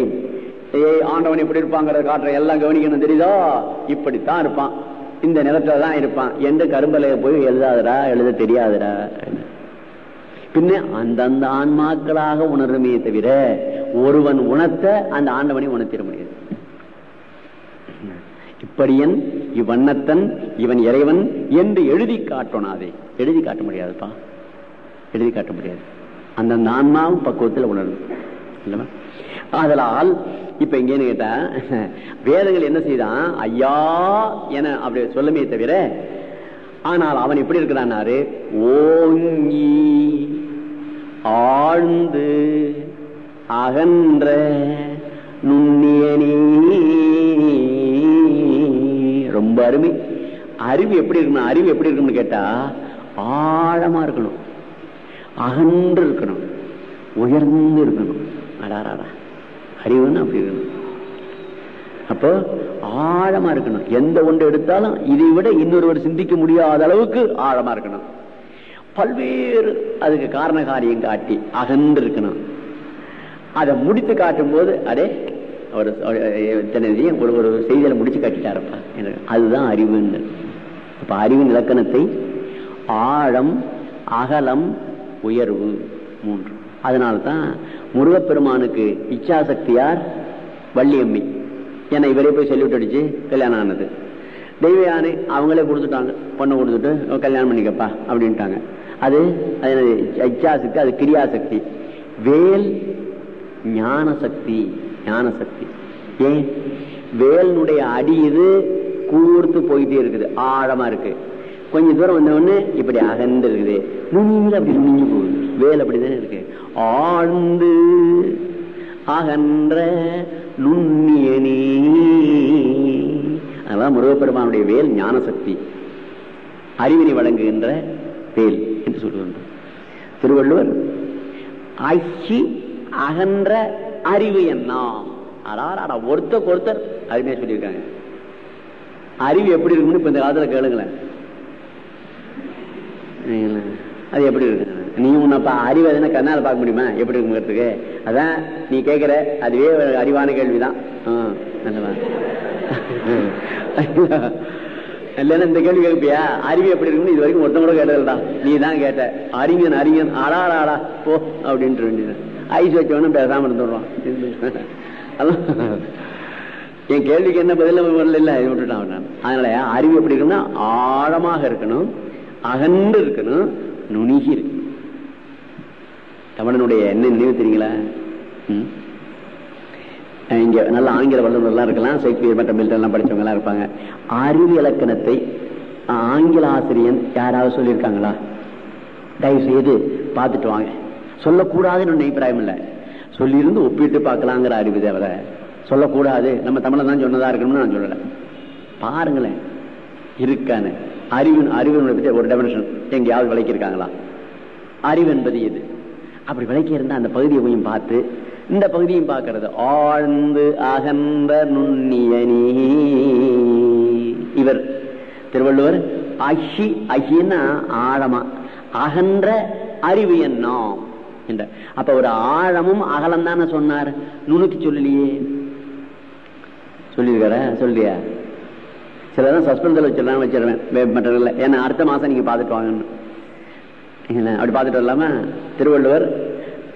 போய் ஏய் ஆண்டவன் இப்படி இருப்பாங்கிற காட்டுற எல்லாம் கவனிக்கணும் தெரியுதோ? இப்படித்தான் இருப்பான். இந்த நிலத்துல தான் இருப்பான். எந்த கரும்பலைய போய் எழுதாதடா எழுத தெரியாதுடா பின்ன அந்தந்த ஆன்மாக்களாக உணருமே தவிர ஒருவன் உணர்த்த அந்த ஆண்டவனை உணர்த்திட முடியாது. இப்படியன் இவ்வண்ணத்தன் இவன் இறைவன் என்று எழுதி காட்டணாதே எழுதி காட்ட முடியாதுப்பா. எழுதி காட்ட முடியாது. அந்தந்த ஆன்மாவும் பக்குவத்தில் உணரும். இல்லவா ஆதலால் இப்ப இங்கேன்னு கேட்டா வேதங்கள் என்ன செய்தான்? ஐயா என அப்படி சொல்லுமே தவிர ஆனால் அவன் எப்படி இருக்கிறான்னாரு ஓங்கி ஆழ்ந்து அகன்ற நுண்ணியனே. ரொம்ப அருமை. அறிவு எப்படி இருக்கணும் அறிவு எப்படி இருக்கணும்னு கேட்டா ஆழமா இருக்கணும். அகன்று இருக்கணும். உயர்ந்து இருக்கணும். அடாராடா அறிவுன்னு அப்படி இருக்கணும் அப்போ ஆழமா இருக்கணும். எந்த ஒன்று எடுத்தாலும் இதை விட இன்னொருவர் சிந்திக்க முடியாத அளவுக்கு ஆழமா இருக்கணும். பல்வேறு அதுக்கு காரண காரியம் காட்டி அகன்று இருக்கணும் அதை முடித்து காட்டும் போது அடே ஒரு ஒரு ஒரு செய்தியில முடிச்சு காட்டிட்டாரப்பா. அதுதான் அறிவுன்னு அப்ப அறிவின் இலக்கணத்தை ஆழம் அகலம் உயர்வு மூன்று. அதனால தான் முருகப்பெருமானுக்கு இச்சாசக்தியார் வள்ளியம்மி. ஏன்னா இவரே போய் சொல்லி அடிச்சு கல்யாணம் ஆனது. தெய்வ யானை அவங்களே கொடுத்துட்டாங்க. பொண்ணை கொடுத்துட்டு கல்யாணம் பண்ணிக்கப்பா அப்படின்ட்டாங்க. அது அது இச்சாசக்தி அது கிரியாசக்தி. வேல் ஞான சக்தி ஞான சக்தி ஏன்? வேலினுடைய அடி இது கூர்த்து போயிட்டே இருக்குது ஆழமா இருக்கு. கொஞ்ச தூரம் வந்த உடனே இப்படி அகன்று இருக்குது. நுண்ணியில் அப்படி நுண்ணிஞ்சு போகுது வேல் அப்படிதானே இருக்கு. ஆழ்ந்து அகன்ற நுண்ணியனே. அதான் முருகப்பெருமானுடைய வேல் ஞான சக்தி அறிவினை வழங்குகின்ற வேல் என்று சொல்லுகின்றோம் திருவள்ளுவர் அகி அகன்ற அறிவு என்ன அடாரா ஒருத்தருக்கு ஒருத்தர் அருமையா சொல்லியிருக்காங்க. அறிவு எப்படி இருக்குன்னு இப்ப இந்த காலத்துல கேளுங்களேன். அது எப்படி இருக்கு நீ உன்னப்பா அறிவு எதுனா கண்ணால் பார்க்க முடியுமா? எப்படி இருக்குங்கிறதுக்கு அதான் நீ கேட்கிற அதுவே ஒரு அறிவான கேள்விதான். இல்லைன்னா இந்த கேள்வி கேட்பியா அறிவு எப்படி இருக்குன்னு இது வரைக்கும் ஒருத்தன் கூட கேட்டதில்லடா. நீ தான் கேட்ட. அறிஞன் அறிஞன். ஆடா ஆடா போ அப்படின்ட்டு வேண்டியது. ஐஸ் வச்சவனும் பேசாம இருந்துடுவான் என் கேள்விக்கு என்ன பதில் இல்லை இல்ல விட்டுட்டான் நான். அதனால அறிவு எப்படி இருக்குன்னா ஆழமாக இருக்கணும் அகன்று இருக்கணும் நுணுகி இருக்கணும். தமிழனுடைய என்ன நினைவு தெரியுங்களா? இங்க நல்ல ஆங்கில வல்லுநர்லாம் இருக்கலாம் ஷேக்ஸ்பியர் மற்ற மில்டன்லாம் படிச்சவங்க எல்லாம் இருப்பாங்க. அறிவு இலக்கணத்தை ஆங்கில ஆசிரியன் யாராவது சொல்லியிருக்காங்களா? தயவு செய்து பார்த்துட்டு வாங்க. சொல்லக்கூடாதுன்னு அபிப்பிராயம் இல்லை. சொல்லியிருந்து ஒப்பிட்டு பார்க்கலாங்கிற அறிவு தவிர சொல்லக்கூடாது. நம்ம தமிழை தான் சொன்னதா இருக்கணும்னு நான் சொல்லலை. பாருங்களேன். இருக்கானு அறிவு அறிவு பற்றி ஒரு டெபினேஷன் எங்கேயாவது விளக்கியிருக்காங்களா? அறிவு என்பது எது? அப்படி விளக்கி இருந்தா அந்த பகுதியை போய் பார்த்து இந்த பகுதியும் பார்க்கறது. ஆழ்ந்து அகன்ற நுண்ணியனி இவர் திருவள்ளுவர் அஹி அஹின்னா ஆழமா அகன்ற அறிவு எண்ணம் என்ற. அப்ப ஒரு ஆழமும் அகலம் தானே சொன்னார். நுணுக்கி சொல்லலையே. சொல்லியிருக்கார? சொல்லியா சிலதான் சஸ்பென்ஸில் வச்சிடலாம் வச்சிருவேன். மற்ற ஏன்னா அடுத்த மாசம் நீங்க பார்த்துட்டு வாங்கன்னு. அப்படி பார்த்துட்டு வரலாம திருவள்ளுவர்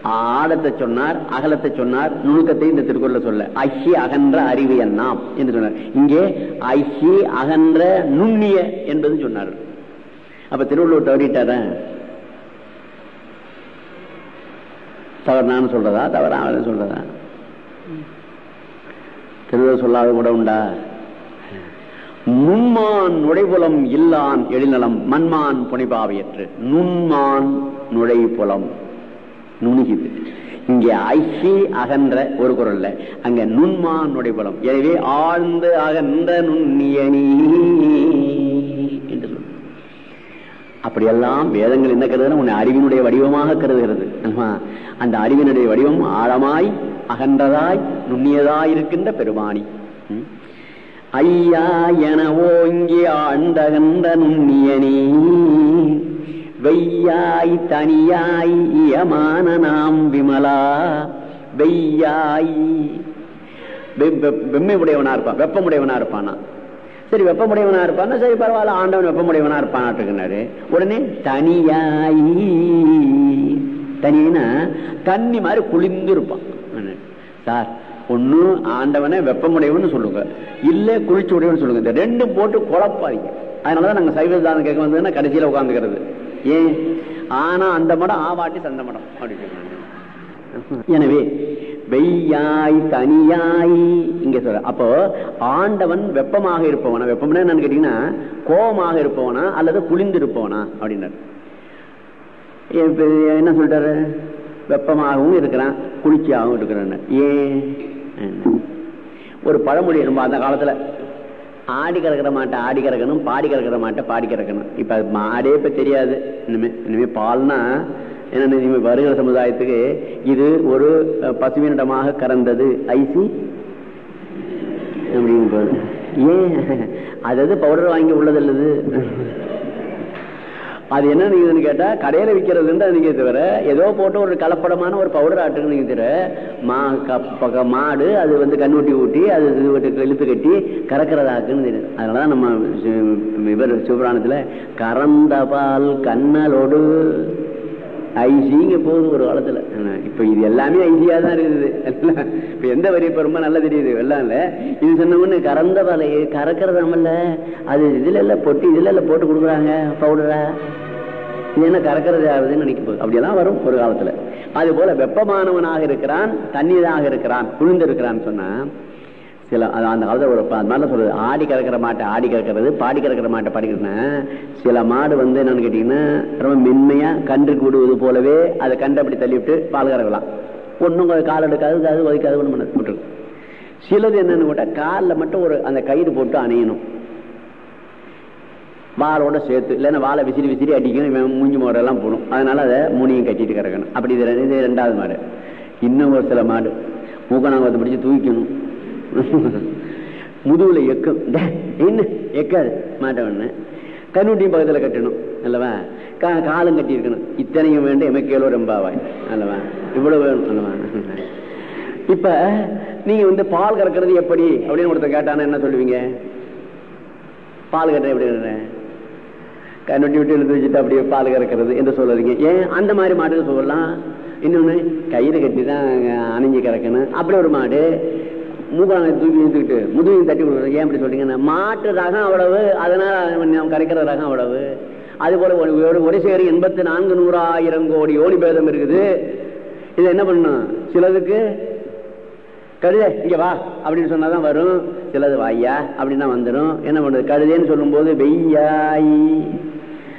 ஆழத்தை சொன்னார் அகலத்தை சொன்னார் நுணுக்கத்தை இந்த திருக்குறள சொல்ல. ஐஹி அகன்ற அறிவு எண்ணாம் என்று சொன்னார். இங்கே ஐஹி அகன்ற நுண்ணிய என்பது சொன்னார். அப்ப திருவள்ளுவர் தவறிட்டார? தவறான சொல்றதா? தவறான சொல்றதா? திருவள்ளுவர் சொல்லாத கூட உண்டா? நுண்மான் நுழைபுலம் இல்லான் எழில்நலம் மண்மான் புனைபாவையற்று. நுண்மான் நுழைபுலம். நுணுகிது. இங்கே ஐசி அகன்ற ஒரு குரல்ல அங்க நுண்மான் நுழைபுலம். எனவே ஆழ்ந்து அகன்ற நுண்ணியணி என்று சொல்லு அப்படியெல்லாம் வேதங்கள் என்ன கருதுனா உன்னை அறிவினுடைய வடிவமாக கருதுகிறது. அந்த அறிவினுடைய வடிவம் ஆழமாய் அகன்றதாய் நுண்ணியதாய் இருக்கின்ற பெருமானி ஐயா என ஓங்கி ஆண்டகந்த நுண்ணியனே வெய்யாய் தனியாய் இயமான நாம் விமலா. வெய்யாய். வெ- வெம்மை உடையவனா இருப்பான் வெப்பமுடையவனா இருப்பானா? சரி வெப்பமுடையவனா இருப்பான்னா சரி பரவாயில்ல ஆண்டவன் வெப்பமுடையவனா இருப்பானாட்டுக்குனாரு. உடனே தனியாய். தனினா தண்ணி மாதிரி குளிர்ந்து இருப்பான். சார் ஒண்ணு ஆண்டவனை வெப்பமுடையவன்னு சொல்லுங்க. இல்ல குளிர்ச்சி உடையவன் சொல்லுங்க. இந்த ரெண்டும் போட்டு குழப்பாதீங்க. அதனாலதான் நாங்க சைவ தானம் கேட்க வந்ததுன்னா கடைசியில உட்காந்துக்கிறது ஏன்? ஆனா அந்த மடம் ஆவாட்டி சந்த மடம். அப்படின்னு சொல்லுவாங்க எனவே வெய்யாய் தனியாய் இங்க சொல்ற. அப்போ ஆண்டவன் வெப்பமாக இருப்பவனா? வெப்பம்னா என்னன்னு கேட்டீங்கன்னா கோபமாக இருப்பவனா அல்லது குளிர்ந்து இருப்பவனா அப்படின்னாரு என்ன சொல்றாரு வெப்பமாகவும் இருக்கிறான் குளிர்ச்சியாகவும் இருக்கிறான் ஏன்? ஒரு பழமொழி நம்ம அந்த காலத்துல. ஆடி கறக்கிற மாட்டை ஆடி கறக்கணும் பாடி கறக்கிற மாட்டை பாடி கறக்கணும். இப்ப மாடே இப்ப தெரியாது. இனிமே இனிமே பால்னா என்ன இனிமே வருகிற சமுதாயத்துக்கு இது ஒரு பசுவினிடமாக கறந்தது. ஐசி அப்படின்னு ஏன்? அதாவது பவுடர் வாங்கி உள்ளது அல்லது? அது என்ன நீங்க கேட்டா கடையில விற்கிறதுன்னு நீங்க தவிர ஏதோ போட்டு ஒரு கலப்படமான ஒரு பவுடர் ஆட்டுன்னு நீங்க தவிர மா க- மாடு அது வந்து கண்ணூட்டி ஊட்டி அது இது விட்டு இழுத்து கட்டி கறக்கிறதாக்குன்னு தெரியும் அதனாலதான் நம்ம இவர் சிவபுராணத்துல கறந்த பால் கண்ணலோடு ஐசிங்க போகுது ஒரு காலத்துல. இப்ப இது எல்லாமே ஐசியா தான் இருக்குது. இப்ப எந்த வரி இப்ப ரொம்ப நல்லா தெரியுது எல்லாம் இல்ல இது சொன்ன உடனே கறந்த வலையை கறக்கிறதாமல்ல. அது இதுல எல்லாம் பொட்டி இதுல எல்லாம் போட்டு கொடுக்குறாங்க பவுடரா இது என்ன கறக்கிறது ஆகுதுன்னு நினைக்க போகுது அப்படியெல்லாம் வரும் ஒரு காலத்துல. அது போல வெப்பமானவனாக இருக்கிறான் தண்ணீராக இருக்கிறான் குளிர்ந்து இருக்கிறான்னு சொன்னா சில அந்த காலத்தில் ஒரு மாதிரிலாம் சொல்றது. ஆடி கறக்கிற மாட்டை ஆடி கறக்கிறது பாடி கறக்கிற மாட்டை பாடிக்கிறதுனா சில மாடு வந்து என்னன்னு கேட்டீங்கன்னா ரொம்ப மென்மையா கன்றுக்கு விடுவது போலவே அதை கண்டு அப்படி தள்ளிவிட்டு பால் கறக்கலாம். ஒன்றும் கால் எடுக்காது அது ஒதுக்காது ஒன்று பண்ண விட்டுருக்கும் சிலது என்னன்னு கேட்டால் காலில் மட்டும் ஒரு அந்த கயிறு போட்டு அணையணும். வாளோட சேர்த்து இல்லைன்னா வாழை விசிறி விசிறி அடிக்கணும் மூஞ்சி மோடெல்லாம் போடும். அதனால அதை மூணையும் கட்டிட்டு கிடக்கணும் அப்படி இது இது ரெண்டாவது மாடு. இன்னும் ஒரு சில மாடு. மூக்கணாங்கத்தை பிடிச்சு தூக்கணும் முதுகுல எக்கும் என்ன? எக்காது மாட்டவன்னு கண்ணுட்டியும் பக்கத்துல கட்டணும். அல்லவா? கா காலும் கட்டி இருக்கணும். இத்தனையும் வேண்டும் எமக்கேலோ ரெம்பாவாய் அல்லவா? இவ்வளவு வேணும் அல்லவா? இப்ப நீங்க வந்து பால் கறக்கிறது எப்படி? அப்படின்னு ஒருத்தர் கேட்டானா என்ன சொல்லுவீங்க? பால் கட்டுற எப்படி கட்டுறேன் கண்ணுட்டி விட்டு எழுந்து வச்சுட்டு அப்படியே பால் கறக்கிறது என்று சொல்லுறீங்க ஏன்? அந்த மாதிரி மாடுகள் சொல்லலாம். இன்னொன்னு கயிறு கட்டி தான் அணிஞ்சு கறக்கணும். அப்படி ஒரு மாடு மூக்கான தூக்கி இழுத்துக்கிட்டு முதுகையும் தட்டி கொடுக்கணும் ஏன் அப்படி சொல்றீங்கன்னா மாட்டு ரகம் அவ்வளவு அதனால நாம் கரைக்கிற ரகம் அவ்வளவு. அது போல ஒரு- ஒரு சேரி எண்பத்தி நான்கு நூறாயிரம் கோடி ஓடி பேதம் இருக்குது. இது என்ன பண்ணும் சிலதுக்கு கழுதே இங்க வா அப்படின்னு சொன்னாதான் வரும். சிலது வாய்யா அப்படின்னா வந்துடும் என்ன பண்றது சொல்லும் சொல்லும்போது வெய்யாய்.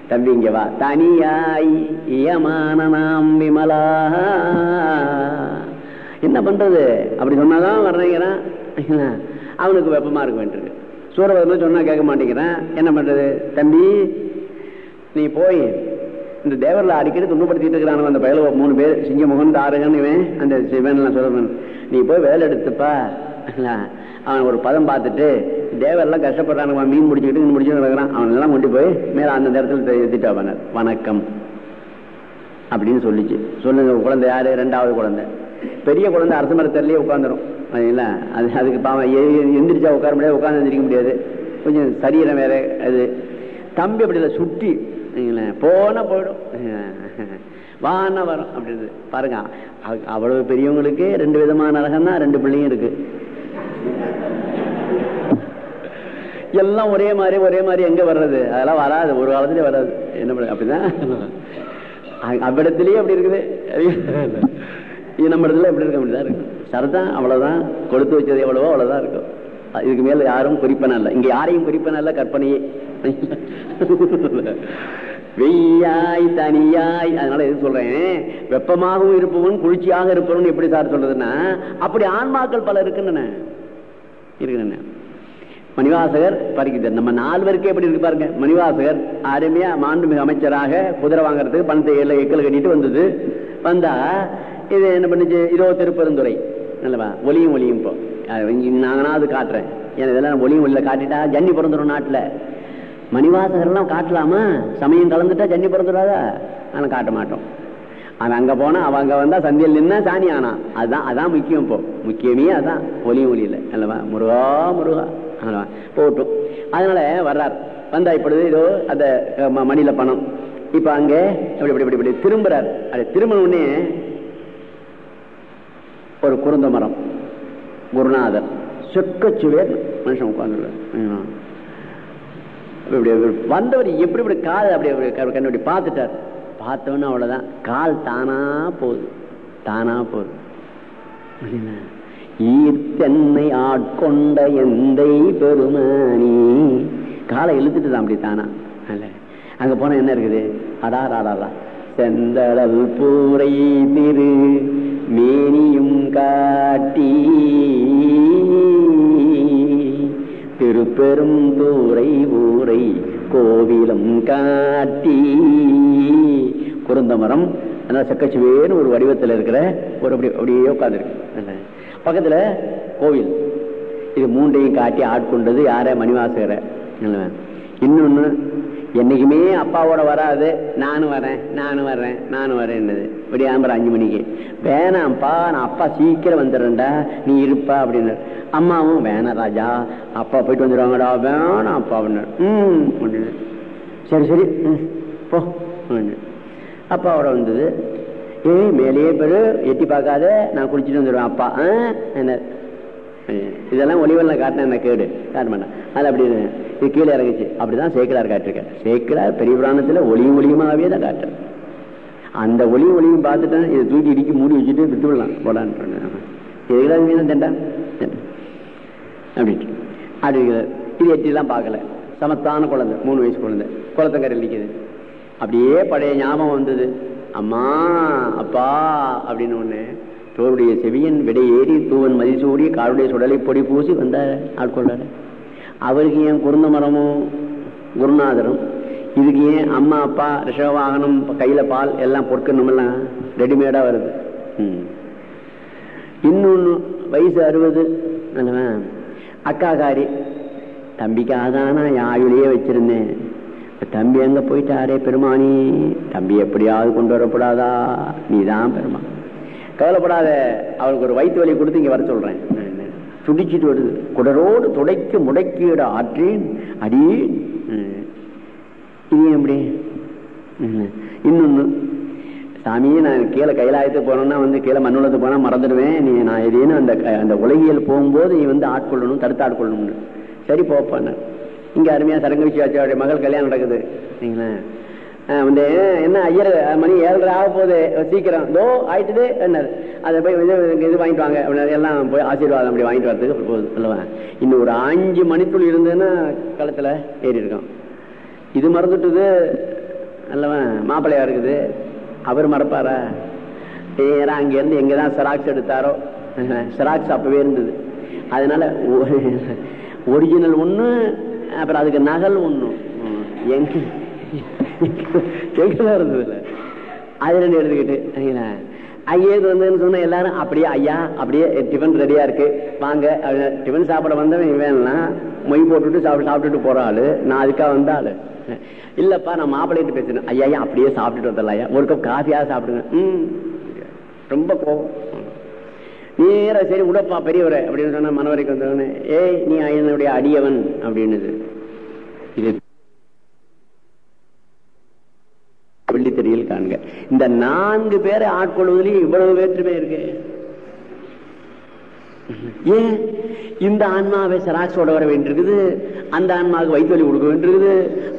தம்பி இங்க வா. தனியாய். இயமான நாம் விமலா. என்ன பண்றது? அப்படி சொன்னாதான் வர்றேங்கிறான். அவனுக்கு வெப்பமா இருக்க வேண்டியிருக்கு. சூரபதமா சொன்னா கேட்க மாட்டேங்கிறான். என்ன பண்றது? தம்பி நீ போய் இந்த தேவரில் அடிக்கடி துன்பப்படுத்திட்டு இருக்கிறான் அந்த பயல மூணு பேர் சிங்கமுகன் தாரகன் இவன் அந்த சிவன் சொல்றவன் நீ போய் வேலை எடுத்துப்பா. அவன் ஒரு பதம் பார்த்துட்டு தேவரெல்லாம் கஷ்டப்படுறானுங்க. மீன் முடிச்சுக்கிட்டு மீன் முடிச்சுட்டு கிடக்குறான். அவன் எல்லாம் கொண்டு போய் மேல அந்த இடத்துல எடுத்துட்டா வணக்கம். அப்படின்னு சொல்லிச்சு. சொல்லுங்க குழந்தை யாரு? ரெண்டாவது குழந்தை. பெரிய குழந்தை அரச மரத்திலேயே உட்காந்துரும் அது அதுக்கு பாவம் எந்திரிச்சா உட்கார முடியாது உட்காந்து எந்திரிக்க முடியாது. கொஞ்சம் சரீரம் வேற அது. தம்பி அப்படி இல்லை சுட்டி. வைங்களேன், போனா போயிடும். வான வரும் அப்படின்றது. பாருங்க அவ்வளவு பெரியவங்களுக்கு ரெண்டு விதமான அழகம் தான் ரெண்டு பிள்ளையும் இருக்கு. எல்லாம் ஒரே மாதிரி ஒரே மாதிரி எங்க வர்றது? அதெல்லாம் வராது ஒரு காலத்துலயே வராது. என்ன பண்ண அப்படிதான்? அவ்விடத்திலேயே அப்படி இருக்குது. இது நம்ம இடத்துல எப்படி இருக்க அப்படிதான் இருக்கு. சரதான் அவ்வளவுதான் கொடுத்து வச்சது எவ்வளவோ அவ்வளவுதான் இருக்கும். இதுக்கு மேல யாரும் குறிப்பன இல்லை. இங்க யாரையும் குறிப்பன இல்ல கற்பனையே. வெய்யாய் தனியாய். அதனால எது சொல்றேன்? வெப்பமாகவும் இருப்பவன் குளிர்ச்சியாக இருப்பவன் எப்படி சார் சொல்றதுன்னா அப்படி ஆன்மாக்கள் பல இருக்குன்னு இருக்குன்னு மணிவாசகர் பறிக்கிறார் நம்ம நால்வருக்கே எப்படி இருக்கு பாருங்க. மணிவாசகர் அருமையா மாண்புமிகு அமைச்சராக குதிரை வாங்குறதுக்கு பணத்தை எல்லாம் எக்கல் கட்டிட்டு வந்தது. வந்தா இது என்ன பண்ணுச்சு? இதோ திருப்பெருந்துறை நல்லவா? ஒலியும் ஒலியும் இப்போ அது நாங்கனாவது காட்டுறேன். ஏன்னா இதெல்லாம் ஒலியும் ஒளியில் காட்டிட்டா ஜன்னி பிறந்துடும் நாட்டில். மணிவாசகர்லாம் காட்டலாமா? சமயம் கலந்துட்டா ஜன்னி பிறந்துடாதா ஆனால் காட்ட மாட்டோம். அவன் அங்கே போனால் அவன் அங்கே வந்தால் சந்தியில் நின்னா சாணி ஆனா. அதுதான் அதான் முக்கியம் இப்போ முக்கியமே அதான். ஒலியும் ஒளியில். நல்லவா? முருகா முருகா. நல்லவா? போட்டும் அதனால வர்றார். வந்தா இப்பொழுது இதோ அந்த மணியில் ம- மணியில பணம். இப்போ அங்கே இப்படி இப்படி இப்படி இப்படி திரும்புறார். அது திரும்பின உடனே ஒரு குருந்த மரம். குருநாதர். செக்கச்சுவேர் மனுஷன் உட்கார்ந்துள்ள இப்படி வந்தவர் எப்படி இப்படி கால் அப்படி அப்படி பார்த்துட்டார். பார்த்தோன்னு அவ்வளவுதான். கால் தானா போகுது. தானா போகுது. அப்படின்னா, ஈர்த்தென்னை ஆட்கொண்ட எந்தை பெருமானி. காலை இழுத்துட்டு தான் அப்படி தானா. அல்ல. அங்க போனா என்ன இருக்குது? அடாராடா செந்தடல் பூரை திரு மேனியும் காட்டி. திருப்பெரும் தூரை ஊரை கோவிலும் காட்டி. குருந்தமரம் அந்த சக்கச்சுவேன்னு ஒரு வடிவத்தில் இருக்கிற ஒரு அப்படி அப்படியே உட்காந்துருக்கு பக்கத்தில் கோவில். இது மூண்டையும் காட்டி ஆட்கொண்டது யார? மணிவாசகரை. இன்னொன்று என்னைக்குமே அப்பாவோட வராது. நானும் வரேன் நானும் வர்றேன் நானும் வரேன்னது விடியாம்பர அஞ்சு மணிக்கு. வேணாம்ப்பா நான் அப்பா சீக்கிரம் வந்துடுறேன்டா. நீ இருப்பா அப்படின்னு. அம்மாவும் வேணாம் ராஜா அப்பா போயிட்டு வந்துடுவாங்கடா. வேணாம் அப்பா அப்படின்னு. ம் அப்படின்னு. சரி சரி. ம், போ அப்பாவோட வந்தது. ஏய் மேலேயே பெரு எட்டி பார்க்காத. நான் குளிச்சுட்டு வந்துடுவேன் அப்பா. ஆ? என்ன? இதெல்லாம் ஒளிவெல்லாம் காட்டின என்ன கேடு? காட்ட மாட்டேன். அது அப்படி இது. கீழே இறங்குச்சு. அப்படிதான் சேக்கலார் காட்டிருக்கார். சேக்கிலார் பெரிய புராணத்துல ஒளியும் ஒளியுமாவே தான் காட்டுற அந்த ஒளி ஒளியும் பார்த்துட்டேன் இதை தூக்கி இடிக்கி மூடி வச்சுட்டு விட்டு விடலாம். போடான்னு எதுக்கெல்லாம் மீன் தண்டா அப்படின்ட்டு. அப்படி இருக்கிறார். இது எட்டிலாம் பார்க்கல. சமத்தான குழந்தை. மூணு வயசு குழந்தை. குளத்தங்கரை நிற்கிது அப்படியே பழைய ஞாபகம் வந்தது. அம்மா அப்பா அப்படின்னு ஒண்ணு தோருடைய செவியன் விடையேறி ஏறி தூவன் மதிசூடி காருடைய சுடலை பொடி பூசி வந்தார் ஆட்கொண்டாரு அவருக்கு ஏன் குருந்த மரமும் குருநாதரும் இதுக்கு ஏன் அம்மா அப்பா ரிஷவ வாகனம் கையில பால் எல்லாம் பொற்கணும் ரெடிமேடாக ரெடிமேடா வருது? ம். இன்னொன்னு வயசு அறுபது அக்காக்காரி அக்காகாரி தம்பிக்காக தான் நான் ஆயுளையே வச்சிருந்தேன் தம்பி எங்க போயிட்டாரே பெருமானி? தம்பி எப்படியாவது கொண்டு வரப்படாதா? நீதான் பெருமான். கவலைப்படாத அவளுக்கு ஒரு வயிற்று வலி கொடுத்து இங்க வர சொல்றேன். துடிச்சிட்டு வருது. குடரோடு துடைக்க முடக்கிட ஆற்றேன். அடி. இது எப்படி ம். இன்னொன்னு சாமியே நான் கீழே கைலாயத்துக்கு போனோம்னா வந்து கீழே மண்ணுலத்து போனா மறந்துடுவேன். நீ நான் எதேனும் அந்த க- அந்த உலகியல் போகும்போது நீ வந்து ஆட்கொள்ளணும் தடுத்து ஆட்கொள்ளணும்னு சரி போப்பான்னு இங்க அருமையா சரங்க விஷயாச்சியோடைய மகள் கல்யாணம் நடக்குது. சரிங்களா? வந்து என்ன ஐயர் மணி ஏழரை ஆக போகுது சீக்கிரம். தோ ஆயிட்டுது என்ன அதை போய் வந்து இது வாங்கிட்டு வாங்க. அப்படின்னு எல்லாம் போய் ஆசீர்வாதம் அப்படி வாங்கிட்டு வரதுக்கு அப்புறம் போகுது அல்லவா இன்னும் ஒரு அஞ்சு மணிக்குள் இருந்ததுன்னா களத்தில் ஏறி இருக்கோம். இது மறந்துட்டுது அல்லவன் மாப்பிள்ளையா இருக்குது. அவர் மறப்பாரா? ஏன்னா அங்கேருந்து எங்கே தான் செராக்ஸ் எடுத்தாரோ? செராக்ஸ் அப்பவே இருந்தது. அதனால ஒரிஜினல் ஒன்று அப்புறம் அதுக்கு நகல் ஒன்று எங்க எங்கதான் இருந்ததுல அது ரெண்டு எடுத்துக்கிட்டு சரிங்களா? ஐயா இது வந்ததுன்னு சொன்ன எல்லாரும் அப்படியே ஐயா அப்படியே டிஃபன் ரெடியா இருக்கு. வாங்க டிஃபன் சாப்பிட வந்தவன் இவன்லாம் மொய் போட்டுட்டு சாப்பிட்டு சாப்பிட்டுட்டு போற ஆளு. நான் அதுக்காக வந்த ஆளு. இல்லப்பா நான் மாப்பிள்ளைட்டு பேசுறேன் ஐயா ஐயா அப்படியே சாப்பிட்டுட்டு வந்துடலாம் ஐயா. ஒரு கப் காஃபியா சாப்பிடுங்க. ம். ரொம்ப கோபம். நேரா சரி உடப்பா பெரியவரை அப்படின்னு சொன்ன மனவரைக்கு வந்தவனே ஏய் நீ என்னுடைய அடியவன் அப்படின்னுது இது வெள்ளித்தறியில் காண்க இந்த நான்கு பேரை ஆட்கொள்வதிலேயே இவ்வளவு வேற்றுமை இருக்கு. ஏன்? இந்த ஆன்மாவை சராசோட வர வேண்டியிருக்குது. அந்த ஆன்மாவுக்கு வைத்தொலி கொடுக்க வேண்டியிருக்குது.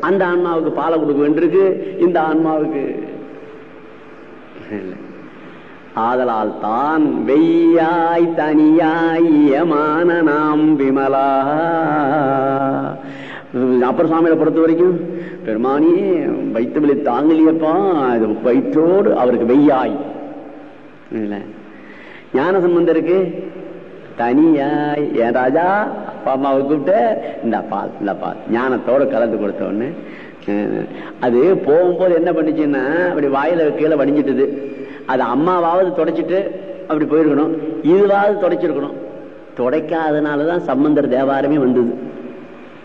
அந்த ஆன்மாவுக்கு பாலை கொடுக்க வேண்டியிருக்கு. இந்த ஆன்மாவுக்கு ஆதலால் தான் வெய்யாய் தனியாய் யமான நாம் விமலா. அப்புறம் சுவாமியில பொறுத்த வரைக்கும் பெருமானி வயிற்று தாங்கலியப்பா அது வயிற்றோடு அவருக்கு வெய்யாய். ஞான ஞான சம்பந்தருக்கு தனியாய் என் ராஜா அப்பா அம்மாவை கூப்பிட்டு? இந்த பால் இந்த பால் ஞானத்தோட கலந்து கொடுத்தோன்னு அது போகும்போது என்ன பண்ணுச்சுன்னா அப்படி வாயில கீழே வடிஞ்சிட்டுது. அது அம்மாவாவது தொடச்சிட்டு அப்படி போயிருக்கணும். இதுவாவது தொடச்சிருக்கணும். துடைக்காதனாலதான் சம்பந்தர் தேவாரமே வந்தது.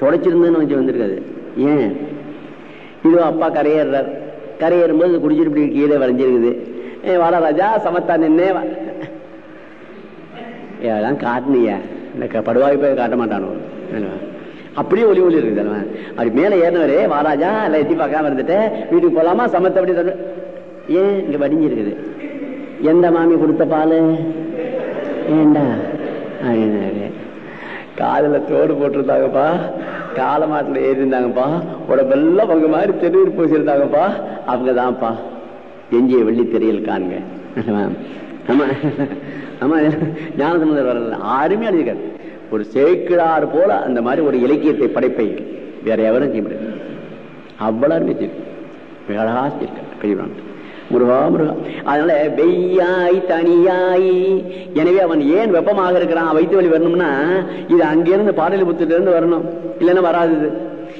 தொடச்சிருந்ததுன்னு வச்சு வந்திருக்காது ஏன்? இதோ அப்பா கரையேறார். கரையேறும் போது குடிச்சிட்டு இப்படி கீழே வளைஞ்சிருக்குது. ஏ வாடா ராஜா சமத்தா நின்னே வா. ஏதான் இந்த படுவாய் போய் காட்ட மாட்டானோ? அப்படியே ஒளி ஒளி இருக்குது அப்படி மேலே ஏறினவரே வாராஜா எல்லாம் எத்தி பார்க்காம இருந்துட்டு வீட்டுக்கு போகலாமா சமத்த அப்படி சொல்ற ஏன் இங்க வடிஞ்சிருக்குது? எந்த மாமி கொடுத்த பால்? ஏண்டா? அப்படின்னாரு காதுல தோடு போட்டிருந்தாங்கப்பா. கால மாட்டுல ஏறி இருந்தாங்கப்பா உடம்பெல்லாம் அவங்க மாதிரி தெருவில் பூசியிருந்தாங்கப்பா அவங்கதான்ப்பா. எஞ்சிய வெள்ளி தெரியல் காண்க. ஆமா ஆமா ஞானசமுதர் வரல யாருமே எழுதியிருக்காரு. ஒரு சேக்கிழாறு போல அந்த மாதிரி ஒரு இலக்கியத்தை படைப்பை வேற எவரும் செய்ய முடியாது. அவ்வளோ அருமை செய்திருக்கார் முருகா முருகா. அதனால வெய்யாய் தனியாய். எனவே அவன் ஏன் வெப்பமாக இருக்கிறான்? வைத்து வழி வரணும்னா இது அங்கிருந்து பாடலி புத்திலிருந்து வரணும். இல்லைன்னா வராது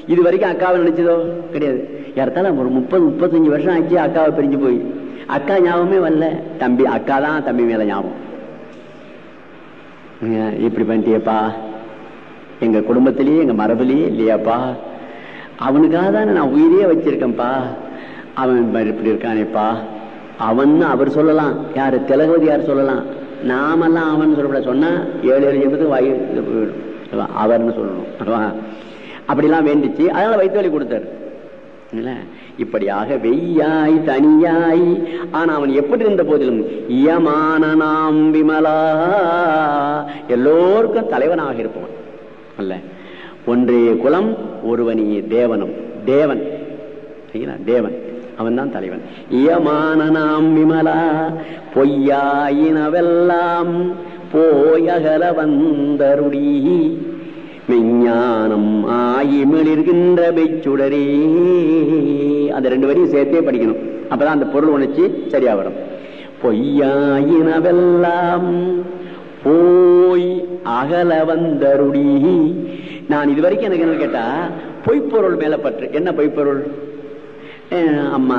இது. வரைக்கும் அக்காவை நினைச்சதோ? கிடையாது. யார்த்தால ஒரு முப்பது முப்பத்தஞ்சு வருஷம் ஆச்சு அக்காவை பிரிஞ்சு போய். அக்கா ஞாபகமே வரல. தம்பி அக்கா தான் தம்பி மேல ஞாபகம். இப்படி பண்ணிட்டியப்பா. எங்க குடும்பத்திலேயே எங்க மரபுலயே இல்லையாப்பா. அவனுக்காக தானே நான் உயிரே வச்சிருக்கேன்ப்பா. அவன் இப்படி இருக்கானேப்பா. அவன் அவர் சொல்லலாம். யாரு திலகவதி யார் சொல்லலாம். நாமெல்லாம் அவன் சொல்லப்பட சொன்னா ஏழு ஏழு எண்பது வாயு போயிடும். அவர்னு சொல்லணும். அப்படிலாம் வேண்டிச்சு. அதனால வைத்து வழி கொடுத்தாரு இப்படியாக வெய்யாய் தனியாய் ஆனா அவன் எப்படி இருந்த போதிலும் இயமான நாம் விமலா. எல்லோருக்கும் தலைவனாக இருப்பவன். அல்ல ஒன்றே குலம் ஒருவனியே தேவனும். தேவன். தேவன். அவன் தான் தலைவன். இயமான நாம் விமலா. பொய்யாயினவெல்லாம் போயகல வந்தருடி மெஞ்ஞானம் ஆயிமிளிர்கின்ற மெய்ச்சுடரே அந்த ரெண்டு வரையும் சேர்த்தே படிக்கணும். அப்பதான் அந்த பொருள் உணர்ச்சி சரியா வரும் பொய்யாயினவெல்லாம் போய் அகல வந்தருடி. நான் இது வரைக்கும் எனக்கு என்ன கேட்டா பொய்ப்பொருள் மேல பற்று. என்ன பொய்ப்பொருள்? அம்மா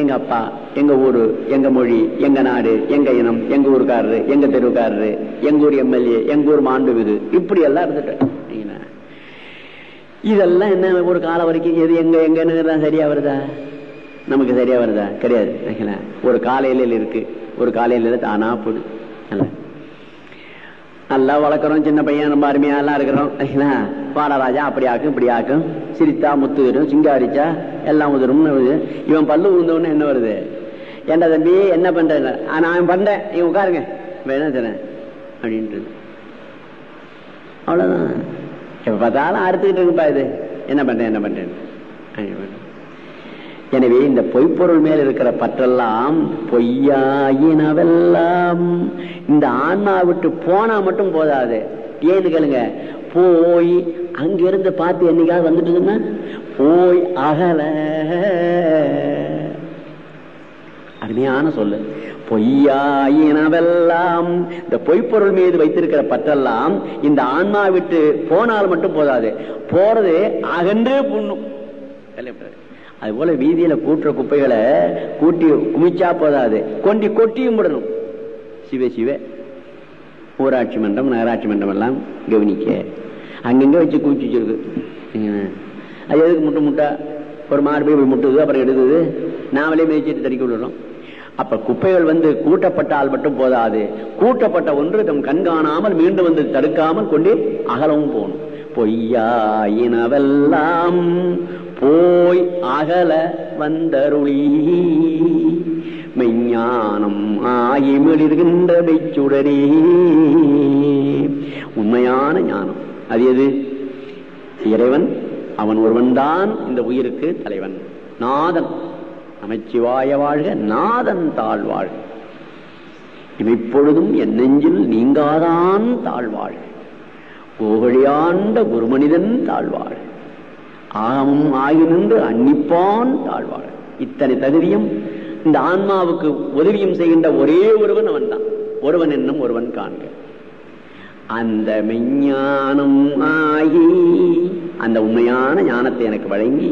எங்க அப்பா எங்க ஊரு எங்க மொழி எங்க நாடு எங்க இனம் எங்க ஊருக்காரரு எங்க தெருவுக்காரரு எங்க ஊர் எம்எல்ஏ எங்க ஊர் மாண்புமிகு. இப்படி எல்லாம் இருந்துட்டேன். இதெல்லாம் என்ன ஒரு காலம் வரைக்கும்? எது எங்க எங்கன்னு சரியா வருதா? நமக்கு சரியா வருதா? கிடையாது. ஒரு காலையில இருக்கு. ஒரு காலையில தானா போடு நல்லா வளர்க்குறோம் சின்ன பையன். ரொம்ப அருமையா எல்லாம் இருக்கிறோம். பாடராஜா அப்படி ஆக்கும் இப்படி ஆக்கும். சிரித்தா முத்து வரும் சிங்காரிச்சா எல்லாம் உதிரும். இவன் பல்லு உழுந்தவொடனே என்ன வருது? என்ன தம்பி என்ன பண்ற? நான் பண்றேன். இவன் உட்காருங்க. வேணா தரேன். அப்படின்ட்டு அவ்வளவுதான். எப்ப பார்த்தாலும் அறுத்துக்கிட்டு இருக்குப்பா இது. என்ன பண்றேன் என்ன பண்றேன்? எனவே இந்த பொய்ப்பொருள் மேல் இருக்கிற பற்றெல்லாம் பொய்யாயினவெல்லாம். இந்த ஆன்மா விட்டு போனா மட்டும் போதாது. ஏன்னு கேளுங்க. போய் அங்கிருந்து பார்த்து என்னைக்காவது வந்துட்டுதுன்னா போய் அகல. அருமையான சொல்லு. பொய்யாயினவெல்லாம். இந்த பொய்ப்பொருள் மீது வைத்திருக்கிற பற்றெல்லாம் இந்த ஆன்மா விட்டு போனால் மட்டும் போதாது. போறது அகன்றே புண்ணும். அது போல வீதியில கூட்டுற குப்பைகளை கூட்டி குமிச்சா போதாது. கொண்டி கொட்டியும் விடணும். சிவ சிவ. ஊராட்சி மன்றம் நகராட்சி மன்றம் எல்லாம் கவனிக்க. அங்கங்க வச்சு குவிச்சு வச்சிருக்கு. அது எதுக்கு முட்டை முட்டா? ஒரு மாடு போய் முட்டுது அப்புறம் எடுக்குது. நாமளே மேய்ச்சிட்டு தடுக்கி விடுறோம் அப்ப குப்பைகள் வந்து கூட்டப்பட்டால் மட்டும் போதாது. கூட்டப்பட்ட ஒன்று தம் கண்காணாமல் மீண்டும் வந்து தடுக்காமல் கொண்டு அகலவும் போகணும். பொய்யாயினவெல்லாம் போய் அகல வந்தருளி. மெஞ்ஞானம் ஆயிமிளிர்கின்ற மெய்ச்சுடரே உண்மையான ஞானம். அது எது? இறைவன். அவன் ஒருவன்தான் இந்த உயிருக்கு தலைவன். நாதன். நமச்சிவாய வாழ்க நாதன் தாழ்வாழ்க இப்பொழுதும் என் நெஞ்சில் நீங்காதான் தாழ்வாழ்க கோகழியாண்ட குருமனிதன் தாழ்வாழ் ஆகமும் ஆகி நின்று அன்னிப்பான் தாழ்வாழ் இத்தனை தகுதியும் இந்த ஆன்மாவுக்கு உதவியும் செய்கின்ற ஒரே ஒருவன் அவன் தான் ஒருவன் என்னும் ஒருவன் காண்க. அந்த மெஞ்ஞானம் ஆகி அந்த உண்மையான ஞானத்தை எனக்கு வழங்கி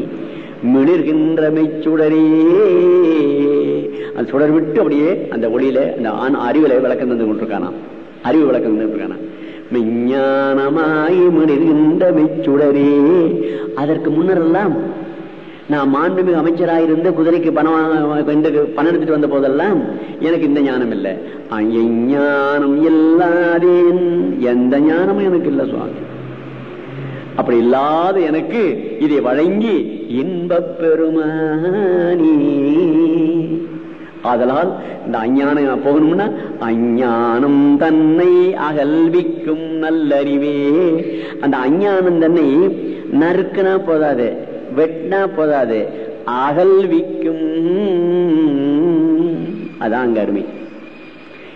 மிளிர்கின்ற மெய்ச்சுடரே அந்த சுடர் விட்டு அப்படியே அந்த ஒளியில அந்த ஆண் அறிவுல விளக்கம் தந்து கொண்டிருக்கானா? அறிவு விளக்கம் தந்து கொண்டிருக்கானாம் மெஞ்ஞானமாய் மிளிர்கின்ற மெய்ச்சுடரே அதற்கு முன்னரெல்லாம் நான் மாண்புமிகு அமைச்சராயிருந்து குதிரைக்கு பணம் இந்த பணம் எடுத்துட்டு வந்த போதெல்லாம் எனக்கு இந்த ஞானம் இல்லை. ஞானம் இல்லாதேன். எந்த ஞானமும் எனக்கு இல்லை சுவாமி. அப்படி இல்லாத எனக்கு இதை வழங்கி இன்பப் பெருமானி. ஆதலால் இந்த அஞ்ஞானம் போகணும்னா அஞ்ஞானம் தன்னை அகல்விக்கும் நல்லறிவே. அந்த அஞ்ஞானம் தன்னை நறுக்குனா போதாது வெட்டினா போதாது அகல்விக்கும். அதான் அங்க அருமை.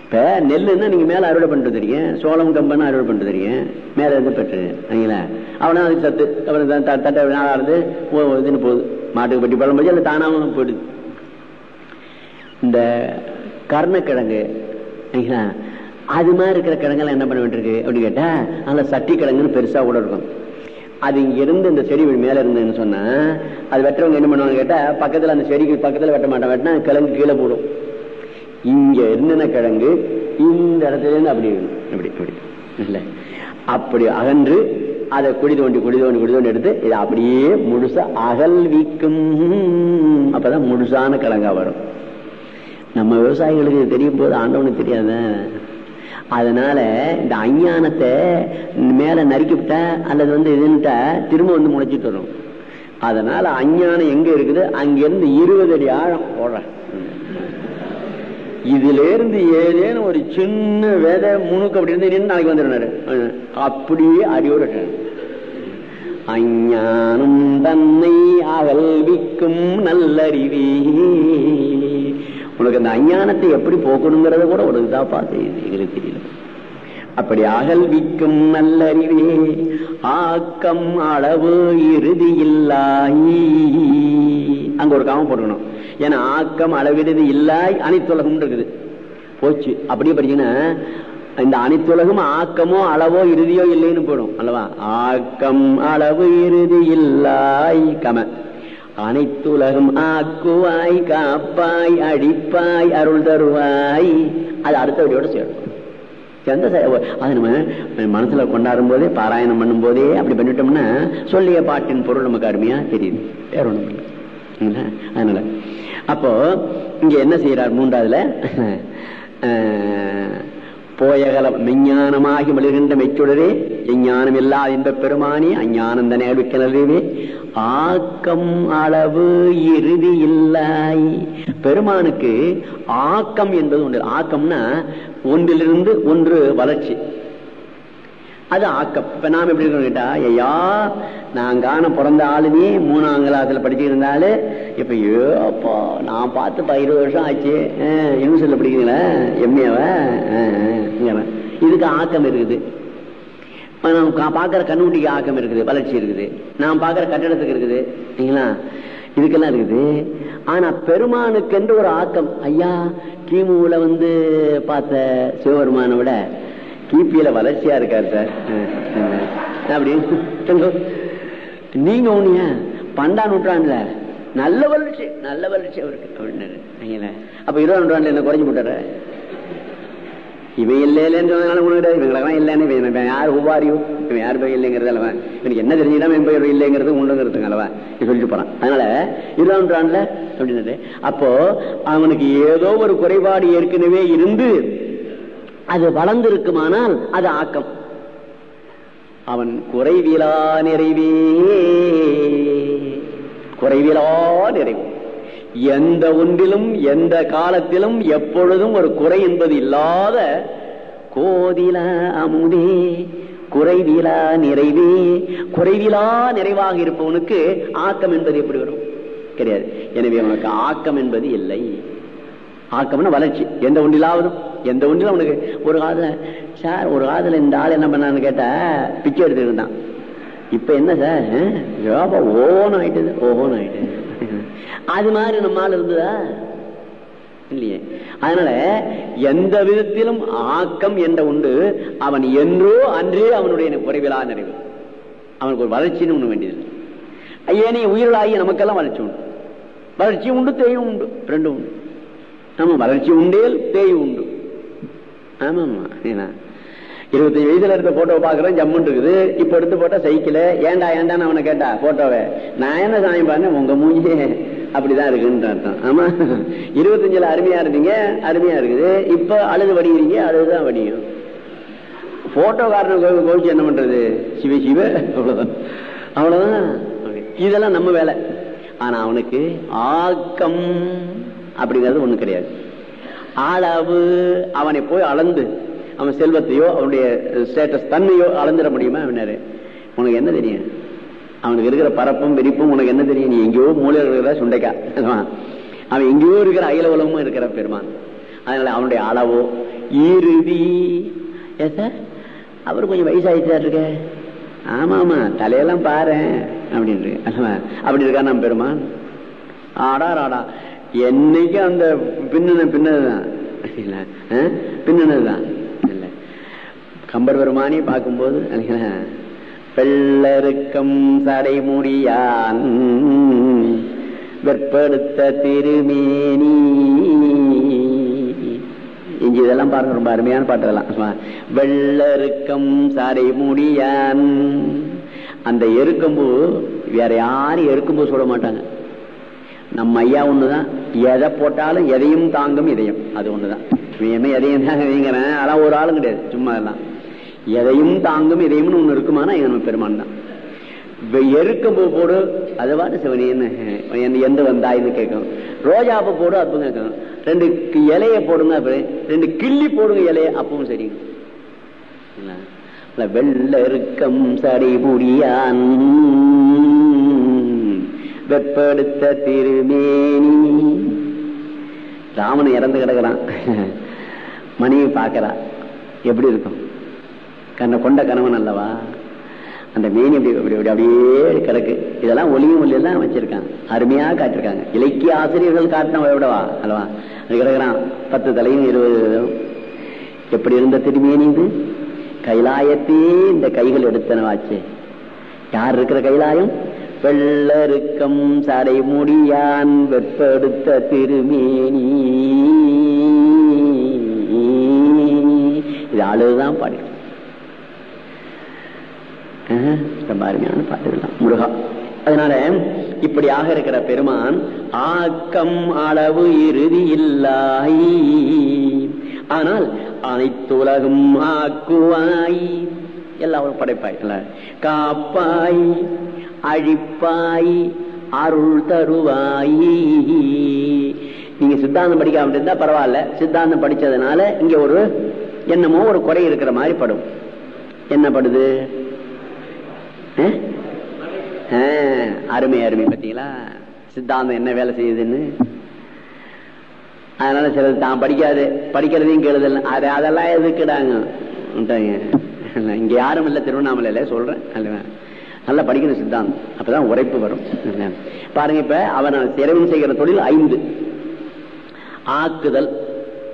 இப்ப நெல்லுன்னா நீங்க மேல அறுவடை பண்ணிட்டு தெரியும் சோளம் கம்பன்னு அறுவடை பண்ணிட்டு தெரியும். மேல இருந்து பெற்று சரிங்களா? அவனா அதுக்கு சத்து அவன் த- த- தட்டை இதுன்னு போகுது. மாட்டுக்கு பட்டி பழம் போச்சு அல்ல தானாவும் போயிடுது. இந்த கர்ணக்கிழங்கு சரிங்களா? அது மாதிரி இருக்கிற கிழங்கெல்லாம் என்ன பண்ண வேண்டியிருக்கு அப்படின்னு கேட்டா நல்ல சட்டி கிழங்குன்னு பெருசா கூட இருக்கும். அது இங்க இருந்து இந்த செடி மேல இருந்ததுன்னு சொன்னா அது வெட்டுறவங்க என்ன பண்ணுவாங்க கேட்டா பக்கத்துல அந்த செடிக்கு பக்கத்துல வெட்ட மாட்டான் வெட்டினா கிழங்கு கீழே போடும். இங்க என்னென்ன கிழங்கு இந்த இடத்துல இருந்து அப்படி இப்படி இப்படி. இல்ல. அப்படி அகன்று அதை குடி தோண்டி குடி தோண்டி குடி தோண்டி எடுத்து இதை அப்படியே முழுசா அகல்விக்கும் அப்பதான் முழுசான கிழங்கா வரும். நம்ம விவசாயிகளுக்கு தெரியும் போது ஆண்டவனுக்கு தெரியாத? அதனால இந்த அஞ்ஞானத்தை மேல நறுக்கிவிட்டா அல்லது வந்து இதுன்ட்டா திரும்ப வந்து முளைச்சிட்டு வரும். அதனால அஞ்ஞானம் எங்க இருக்குது? அங்கிருந்து இருபது அடி ஆழம் போடுறேன் இதுல இருந்து ஏதேனும் ஒரு சின்ன விதை முணுக்கு அப்படி இருந்து நாளைக்கு வந்துடுறாரு. அப்படியே அடியோட அஞ்ஞானம் தன்னை அகல்விக்கும் நல்லறிவி. உனக்கு அந்த அஞ்ஞானத்தை எப்படி போக்கணுங்கிறத கூட உனக்கு தான் பார்த்து எங்களுக்கு தெரியல அப்படி அகல்விக்கும் நல்லறிவே. ஆக்கம் அளவு இறுதியில்லாயி அங்க ஒரு காமம் போட்டுக்கணும். ஏன்னா ஆக்கம் அளவிடுது இல்லாய் அனைத்துலகம் இருக்குது. போச்சு. அப்படியே படிச்சீங்கன்னா இந்த அனைத்துலகம் ஆக்கமோ அளவோ இறுதியோ இல்லைன்னு போடும் அல்லவா? ஆக்கம் அளவு இறுதி இல்லாய் கம. அனைத்துலகம் ஆக்குவாய் காப்பாய் அடிப்பாய் அருள் தருவாய். அது அடுத்த வழியோட சேரும். எந்த அது நம்ம மனசுல கொண்டாடும் போதே பாராயணம் பண்ணும் போதே அப்படி பண்ணிட்டோம்னா சொல்லிய பாட்டின் பொருள் நமக்கு அருமையா தெரியுது. வேற ஒண்ணும் அதனால. அப்போ இங்க என்ன செய்யறார் மூன்றாவதுல? போயகல மெஞ்ஞானமாகி மலிர்கின்ற மெச்சுடரே எஞ்ஞானம் இல்லா இன்பப் பெருமானி அஞ்ஞானந்த நேர்விக்கனவே ஆக்கம் அளவு இறுதி இல்லாய். பெருமானுக்கு ஆக்கம் என்பது ஒன்று ஆக்கம்னா ஒன்றிலிருந்து ஒன்று வளர்ச்சி. அது ஆக்கம். இப்ப நாம எப்படி இருக்கோம் கேட்டா ஐயா நான் காண பிறந்த ஆளுமே மூணாம் கிளாஸ்ல படிச்சிருந்தாலு இப்ப ஏப்பா நான் பார்த்து ப- இருபது வருஷம் ஆச்சு. யூனிவர்சிட்டியில படிக்கிறீங்களா? எம்ஏவன் இதுக்கு ஆக்கம் இருக்குது. இப்ப நாம் கா- கண்ணுக்குட்டிக்கு ஆக்கம் இருக்குது வளர்ச்சி இருக்குது. நான் பார்க்குற கட்டடத்துக்கு இருக்குது. சரிங்களா? இதுக்கெல்லாம் இருக்குது. ஆனா பெருமானுக்கென்று ஒரு ஆக்கம். ஐயா கிமுல வந்து பார்த்த சிவபெருமானை விட கிபியில வளர்ச்சியா இருக்காரு சார். அப்படின்னு நீங்க ஒண்ணிய பன்னெண்டாம் நூற்றாண்டுல நல்ல வளர்ச்சி நல்ல வளர்ச்சி அவருக்கு அப்படின்னாரு? அப்ப இருபதாம் நூற்றாண்டுல என்ன குறைஞ்சு போட்டார? இவன் இல்லை இல்லைன்னு சொன்னதுனால உனக்கு கிடையாது இவங்களுக்கெல்லாம் இல்லைன்னு யார் உபாரியோ? இவன் யார் போய் இல்லைங்கிறது அல்லவா? இவனுக்கு என்ன தெரிஞ்சுக்கிட்டா இவன் போய் இல்லைங்கிறது உண்டுங்கிறதுங்க அல்லவா? சொல்லிட்டு போறான். அதனால இருபதாம் நூற்றாண்டுல அப்படின்னது அப்போ அவனுக்கு ஏதோ ஒரு குறைபாடு ஏற்கனவே இருந்து அது வளர்ந்திருக்குமானால் அது ஆக்கம். அவன் குறைவிலா நிறைவே. குறைவிலா நிறைவு. எந்த ஒன்றிலும் எந்த காலத்திலும் எப்பொழுதும் ஒரு குறை என்பது இல்லாத கோதில அமுதே குறைவிலா நிறைவே. குறைவிலா நிறைவாக இருப்பவனுக்கு ஆக்கம் என்பது எப்படி வரும்? கிடையாது எனவே அவனுக்கு ஆக்கம் என்பது இல்லை. ஆக்கம்னா வளர்ச்சி. எந்த ஒன்றிலாவதும். எந்த ஒன்றிலும் அவனுக்கு ஒரு காலத்துல சார் ஒரு காதில் இந்த ஆள் என்ன பண்ணான்னு கேட்டா பிச்சை எடுத்துட்டு இருந்தான். இப்ப என்ன சார்? யோபா ஓன்னு ஆயிட்டது ஓஹோன்னு ஆயிட்டது அது மாதிரி நம்ம ஆள் இருந்ததா? இல்லையே. அதனால எந்த விதத்திலும் ஆக்கம் என்ற உண்டு. அவன் என்றோ அன்றே அவனுடைய குறைவிலா நிறைவு. அவனுக்கு ஒரு வளர்ச்சின்னு ஒண்ணு வேண்டியது ஏனே உயிர்களாகிய நமக்கெல்லாம் வளர்ச்சி உண்டு. வளர்ச்சி உண்டு தேயும் உண்டு ரெண்டும் உண்டு. நம்ம வளர்ச்சி உண்டேல் தேய் உண்டு. ஆமாமா ஏன்னா இருபத்தஞ்சு வயசுல இருக்க போட்டோ பாக்குறேன் ஜம்முன் இருக்குது. இப்ப எடுத்து போட்டா சைக்கிள். ஏன்டா ஏன்டான்னு அவனை கேட்டா போட்டோவை நான் என்ன சாமி பாருங்க உங்க மூஞ்சி அப்படிதான் இருக்குன்னு அர்த்தம். ஆமா? இருபத்தஞ்சுல அருமையா இருந்தீங்க அருமையா இருக்குது. இப்ப அழுது வடிகிறீங்க அழுதுதான் வடியும். போட்டோக்காரனை கோவிச்சு என்ன பண்றது? சிவ சிவ அவ்வளவுதான். அவ்வளவுதான். இதெல்லாம் நம்ம வேலை. ஆனா அவனுக்கு ஆக்கம் அப்படிங்கிறது ஒண்ணு கிடையாது. அளவு அவனை போய் அளந்து அவன் செல்வத்தையோ அவனுடைய ஸ்டேட்டஸ் தன்மையோ அளந்துட முடியுமா அவனாரு உனக்கு என்ன தெரியும்? அவனுக்கு இருக்கிற பரப்பும் விரிப்பும் உனக்கு என்ன தெரியும்? நீ எங்கேயோ மூலையில் இருக்கிற சுண்டைக்கா அவன் எங்கேயோ இருக்கிற அயல உலகமும் இருக்கிற பெருமான். அதனால அவனுடைய அளவோ இறுதி ஏ சார்? அவர் கொஞ்சம் வயசாயிட்டா இருக்க. ஆமா ஆமா தலையெல்லாம் பாரு அப்படின்னு அப்படி இருக்கா நம்ம பெருமான். ஆடா ஆடா என்னைக்கு அந்த பின்னண பின்னதுதான் பின்னதுதான் இல்ல. கம்பர் பெருமானி பார்க்கும்போது வெள்ளருக்கம் சடைமுடியான். வெற்படுத்த திருமேனி. இங்க இதெல்லாம் பாருங்க ரொம்ப அருமையான பாட்டு இதெல்லாம். வெள்ளருக்கம் சடை முடியான் அந்த எருக்கம்பு வேற யாரும் எருக்கம்பு சொல்ல மாட்டாங்க. நம்ம ஐயா ஒண்ணுதான். எதை போட்டாலும் எதையும் தாங்கும் இதயம். அது ஒண்ணுதான். என்ன எதையும் தாங்க வீங்கிறேன். அதெல்லாம் ஒரு ஆளும் கிடையாது. சும்மா எல்லாம் எதையும் தாங்கும் இதயம்னு ஒண்ணு இருக்குமானா நம்ம பெருமான் தான். எருக்கம்பு போடு அது சிவனின்னு எந்த வந்தாயின்னு கேட்கும். ரோஜா பூ போடு அப்பவும் கேட்கும். ரெண்டு இலைய போடுங்க ரெண்டு கிள்ளி போடுங்க இலைய அப்பவும் சரி. வெள்ளருக்கம் சரி புரியான் வெப்படுத்த திருமேனி. ராமன் இறந்து கிடக்குறான். மணியை பார்க்கறா. எப்படி இருக்கும்? கண்ண கொண்ட கணவன் அல்லவா? அந்த மேனி அப்படி அப்படி அப்படியே கிடக்கு. இதெல்லாம் ஒளியும் ஒளியெல்லாம் வச்சிருக்காங்க அருமையாக காட்டிருக்காங்க. இலக்கிய ஆசிரியர்கள் காட்டின விடவா? அல்லவா? அது கிடக்குறான். பத்து தலையும் இருபது எப்படி இருந்த திருமேனி இது? கைலாயத்தையே இந்த கைகள் எடுத்தனவாச்சு. யார் இருக்கிற கைலாயம்? வெள்ளருக்கம் சடை முடியான் திருமேனி. இது அழுதுதான் பாடி ரொம்ப அருமையான பாட்டுகள் முருகா. அதனால இப்படியாக இருக்கிற பெருமான் ஆக்கம் அளவு இறுதி இல்லாய். ஆனால் அனைத்துலகும் ஆக்குவாய். எல்லாம் படைப்பாய் காப்பாய் அழிப்பாய் அருள் தருவாய். நீங்க சித்தாந்தம் படிக்காம இருந்தா பரவாயில்ல. சித்தாந்தம் படிச்சதுனால இங்க ஒரு என்னமோ ஒரு குறை இருக்கிற மாதிரி படும். என்ன படுது? அருமை அருமை. பார்த்தீங்களா சித்தாந்தம் என்ன வேலை செய்யுதுன்னு? அதனால சிலது தான் படிக்காது. படிக்கிறதையும் கேளுதல். அது அதெல்லாம் எதுக்குடாங்க? இங்க யாரும் இல்லை திருவண்ணாமலையில சொல்றேன். நல்லா படிக்கணும் சித்தாந்தம். அப்பதான் உரைப்பு வரும். பாருங்க இப்ப அவன் சிறவன் செய்கிற தொழில் ஐந்து. ஆக்குதல்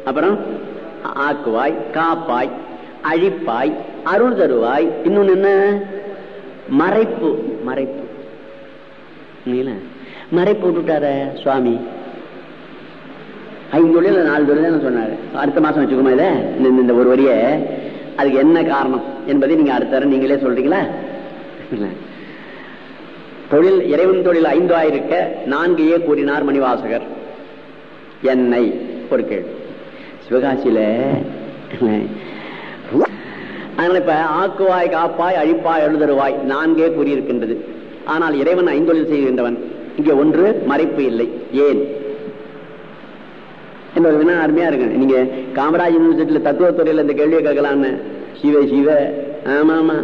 அப்புறம் ஆக்குவாய் காப்பாய் அழிப்பாய் அருள் தருவாய். இன்னொன்னு என்ன? மறைப்பு மறைப்பு. மறைப்பு விட்டுட்டார சுவாமி. ஐந்து தொழில் நாலு தொழில் சொன்னாரு. அடுத்த மாசம் வச்சுக்கோமா இத? இந்த ஒரு வரிய அதுக்கு என்ன காரணம்? என்பதை நீங்க அடுத்த நீங்களே சொல்றீங்களா? தொழில் இறைவன் தொழில் ஐந்து ஆயிருக்க நான்கையே கூறினார் மணிவாசகர். என்னை ஒரு கேள்வி. சிவகாசியில அதனால இப்ப ஆக்குவாய் காப்பாய் அழிப்பாய் எழுதருவாய் நான்கே கூறியிருக்கின்றது. ஆனால் இறைவன் ஐந்தொழில் செய்கின்றவன். இங்க ஒன்று மறைப்பு இல்லை. ஏன்? என்பது வினா அருமையா இருக்கு. நீங்க காமராஜ் யூனிவர்சிட்டியில தத்துவத்துறையில இந்த கேள்வியை கேட்கலான்னு சிவ சிவ ஆமா ஆமா.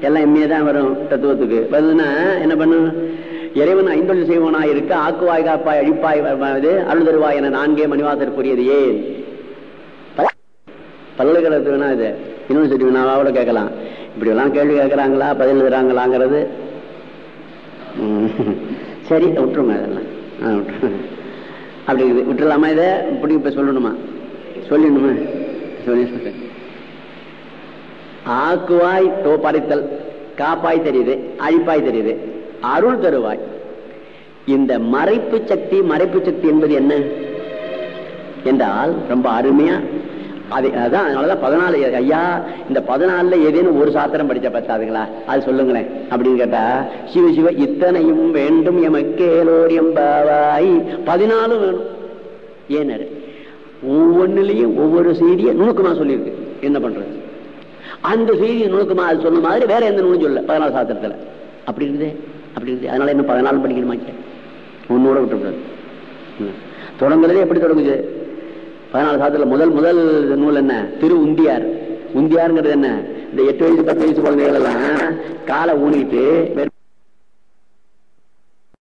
எல்லாம் எம்ஏ தான் வரும் தத்துவத்துக்கு. வருதுன்னா என்ன பண்ணும் இறைவன் ஐந்தொழில் செய்வனா இருக்க ஆக்குவாய் காப்பாய் அழிப்பாய் அருள் தருவாய் என நான்கே மணிவாசர் கூறியது ஏன்? பல்கலைக்கழகத்து வேணா இது. யூனிவர்சிட்டி வேணாவோட கேட்கலாம். இப்படி எல்லாம் கேள்வி கேட்கறாங்களா? பதில் எழுதுறாங்களாங்கிறது? சரி விட்டுருங்க அதெல்லாம். அப்படி விட்டுலாமா இதை? இப்படி இப்ப சொல்லணுமா? சொல்லணுமா சொல்லி ஆக்குவாய் தோ காப்பாய் தெரியுது அழிப்பாய் தெரியுது. அருள் தருவாய். இந்த மறைப்பு சக்தி மறைப்பு சக்தி என்பது என்ன? என்றால் ரொம்ப அருமையா அது அதான் அதனாலதான் பதினாலு ஐயா இந்த பதினாலுல ஏதேனும் ஒரு சாத்திரம் படிச்ச பத்தாதுங்களா? அது சொல்லுங்களேன். அப்படின்னு கேட்டா சிவ சிவ இத்தனையும் வேண்டும் எமக்கேலோர் எம்பாவாய் பதினாலும் வேணும். ஏனாரு ஒவ்வொன்னுலயும் ஒவ்வொரு செய்தியை நுணுக்கமா சொல்லியிருக்கு. என்ன பண்றது? அந்த செய்தி நுணுக்கமா அது சொன்ன மாதிரி வேற எந்த நூலும் சொல்ல பதினாலு சாத்திரத்துல அப்படி இருக்குது அப்படி இருக்குது. அதனால என்ன பதினாலு படிக்கணுமா ஒன்னோட விட்டுக்கூடாது தொடங்குறதே எப்படி தொடங்குது? பதினாலு சாத்திரத்துல முதல் முதல் நூல் என்ன? திரு உந்தியார் உந்தியாருங்கிறது என்ன? இந்த எட்டு வயசு பத்து வயசு குழந்தைகள் எல்லாம் காலை ஊனிட்டு